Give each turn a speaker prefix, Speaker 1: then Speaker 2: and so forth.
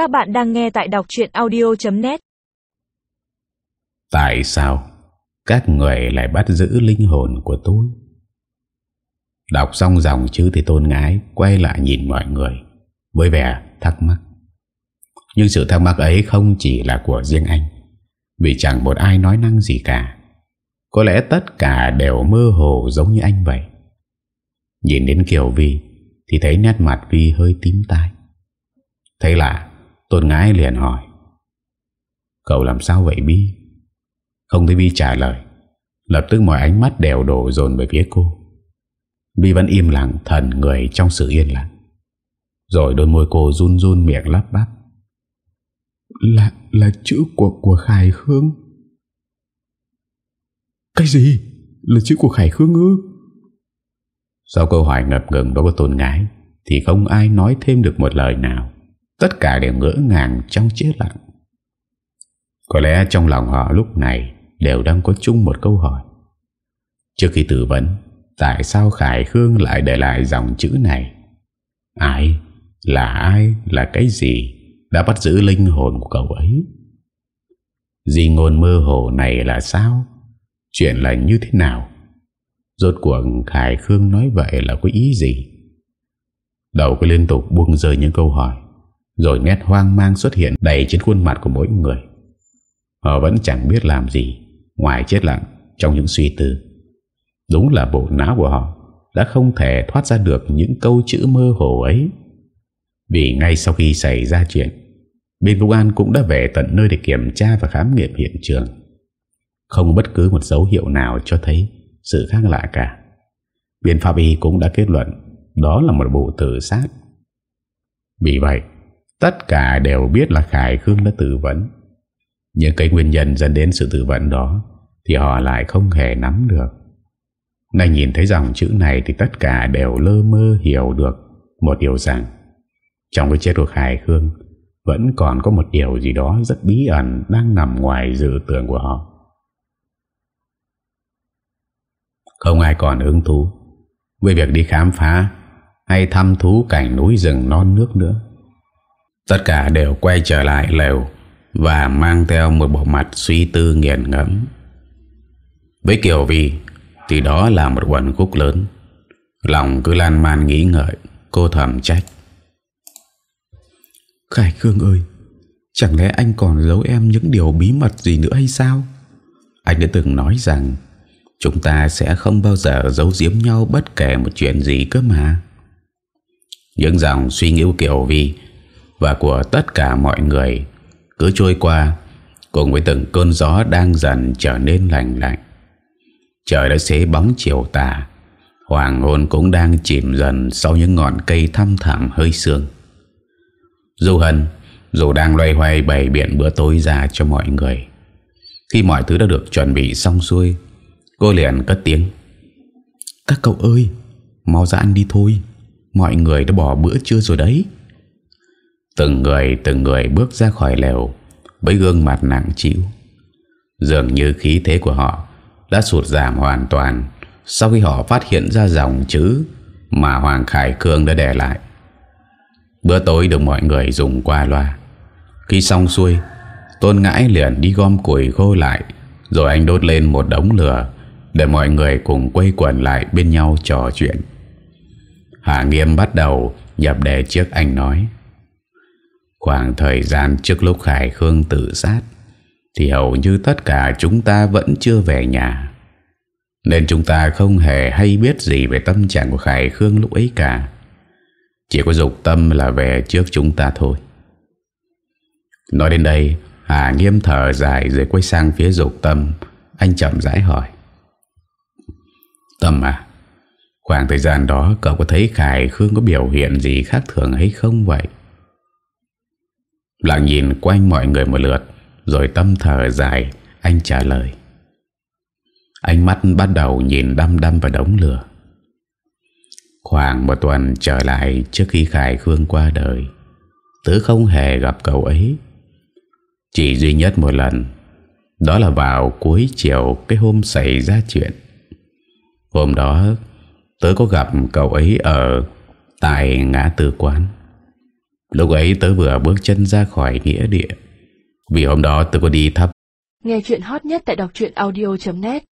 Speaker 1: Các bạn đang nghe tại đọc chuyện audio.net
Speaker 2: Tại sao các người lại bắt giữ linh hồn của tôi? Đọc xong dòng chữ thì tôn ngái quay lại nhìn mọi người, với vẻ thắc mắc. Nhưng sự thắc mắc ấy không chỉ là của riêng anh, vì chẳng một ai nói năng gì cả. Có lẽ tất cả đều mơ hồ giống như anh vậy. Nhìn đến Kiều Vi thì thấy nét mặt Vi hơi tím tai. thấy là Tôn Ngãi liền hỏi, Cậu làm sao vậy Bi? Không thấy bi trả lời, Lập tức mọi ánh mắt đều đổ dồn về phía cô. Bi vẫn im lặng, thần người trong sự yên lặng. Rồi đôi môi cô run run miệng lắp bắp. Là là chữ của của Khải Khương. Cái gì? Là chữ của Khải Khương ư? Sau câu hỏi ngập ngừng đó của tôn Ngãi, Thì không ai nói thêm được một lời nào. Tất cả đều ngỡ ngàng trong chết lặng. Có lẽ trong lòng họ lúc này Đều đang có chung một câu hỏi. Trước khi tử vấn, Tại sao Khải Khương lại để lại dòng chữ này? Ai? Là ai? Là cái gì Đã bắt giữ linh hồn của cậu ấy? Di ngôn mơ hồ này là sao? Chuyện là như thế nào? Rốt cuộc Khải Khương nói vậy là có ý gì? Đầu cứ liên tục buông rơi những câu hỏi rồi nét hoang mang xuất hiện đầy trên khuôn mặt của mỗi người. Họ vẫn chẳng biết làm gì, Ngoài chết lặng trong những suy tư. Đúng là bộ não của họ Đã không thể thoát ra được những câu chữ mơ hồ ấy. Vì ngay sau khi xảy ra chuyện, Bên công an cũng đã về tận nơi để kiểm tra và khám nghiệm hiện trường. Không bất cứ một dấu hiệu nào cho thấy sự khác lạ cả. Biên pháp y cũng đã kết luận Đó là một vụ tự sát. Vì vậy Tất cả đều biết là Khải Khương đã tự vấn Những cái nguyên nhân dẫn đến sự tự vấn đó Thì họ lại không hề nắm được. Nay nhìn thấy dòng chữ này Thì tất cả đều lơ mơ hiểu được Một điều rằng, Trong cái chết của Khải Khương, Vẫn còn có một điều gì đó rất bí ẩn Đang nằm ngoài dự tưởng của họ. Không ai còn hứng thú Với việc đi khám phá Hay thăm thú cảnh núi rừng non nước nữa. Tất cả đều quay trở lại lều Và mang theo một bộ mặt suy tư nghiền ngẫm. Với Kiều Vi Thì đó là một quần khúc lớn. Lòng cứ lan man nghĩ ngợi Cô thầm trách.
Speaker 3: Khải Khương ơi Chẳng lẽ anh còn giấu em những điều bí mật gì nữa hay sao?
Speaker 2: Anh đã từng nói rằng Chúng ta sẽ không bao giờ giấu giếm nhau bất kể một chuyện gì cơ mà. Những dòng suy nghĩ của Kiều Vi và của tất cả mọi người cứ trôi qua cùng với từng cơn gió đang dần trở nên lành lạnh. Trời đã xế bóng chiều tà, hoàng hôn cũng đang chìm dần sau những ngọn cây thăm thẳm hơi sương. Du Hân dù đang loay hoay bày biện bữa tối ra cho mọi người. Khi mọi thứ đã được chuẩn bị xong xuôi, cô liền cất tiếng.
Speaker 3: Các cậu ơi, mau ra ăn đi thôi, mọi người đã bỏ bữa trưa rồi đấy.
Speaker 2: Từng người từng người bước ra khỏi lều, Với gương mặt nặng chịu Dường như khí thế của họ Đã sụt giảm hoàn toàn Sau khi họ phát hiện ra dòng chữ Mà Hoàng Khải Cương đã để lại. Bữa tối được mọi người dùng qua loa. Khi xong xuôi, Tôn Ngãi liền đi gom củi khô lại, Rồi anh đốt lên một đống lửa Để mọi người cùng quay quần lại bên nhau trò chuyện. Hà Nghiêm bắt đầu nhập đề trước anh nói. Khoảng thời gian trước lúc Khải Khương tự sát, Thì hầu như tất cả chúng ta vẫn chưa về nhà. Nên chúng ta không hề hay biết gì về tâm trạng của Khải Khương lúc ấy cả. Chỉ có dục tâm là về trước chúng ta thôi. Nói đến đây, Hà nghiêm thở dài rồi quay sang phía dục tâm. Anh chậm rãi hỏi. Tâm à Khoảng thời gian đó cậu có thấy Khải Khương có biểu hiện gì khác thường hay không vậy? Lặng nhìn quanh mọi người một lượt, Rồi tâm thở dài, Anh trả lời. Ánh mắt bắt đầu nhìn đăm đăm vào đống lửa. Khoảng một tuần trở lại Trước khi Khải Khương qua đời, Tớ không hề gặp cậu ấy. Chỉ duy nhất một lần, Đó là vào cuối chiều Cái hôm xảy ra chuyện. Hôm đó, Tớ có gặp cậu ấy ở Tại ngã tư quán. Lúc ấy tớ vừa bước chân ra khỏi nghĩa địa. Vì hôm đó tớ có đi thắp
Speaker 4: Nghe chuyện hot nhất tại đọc audio.net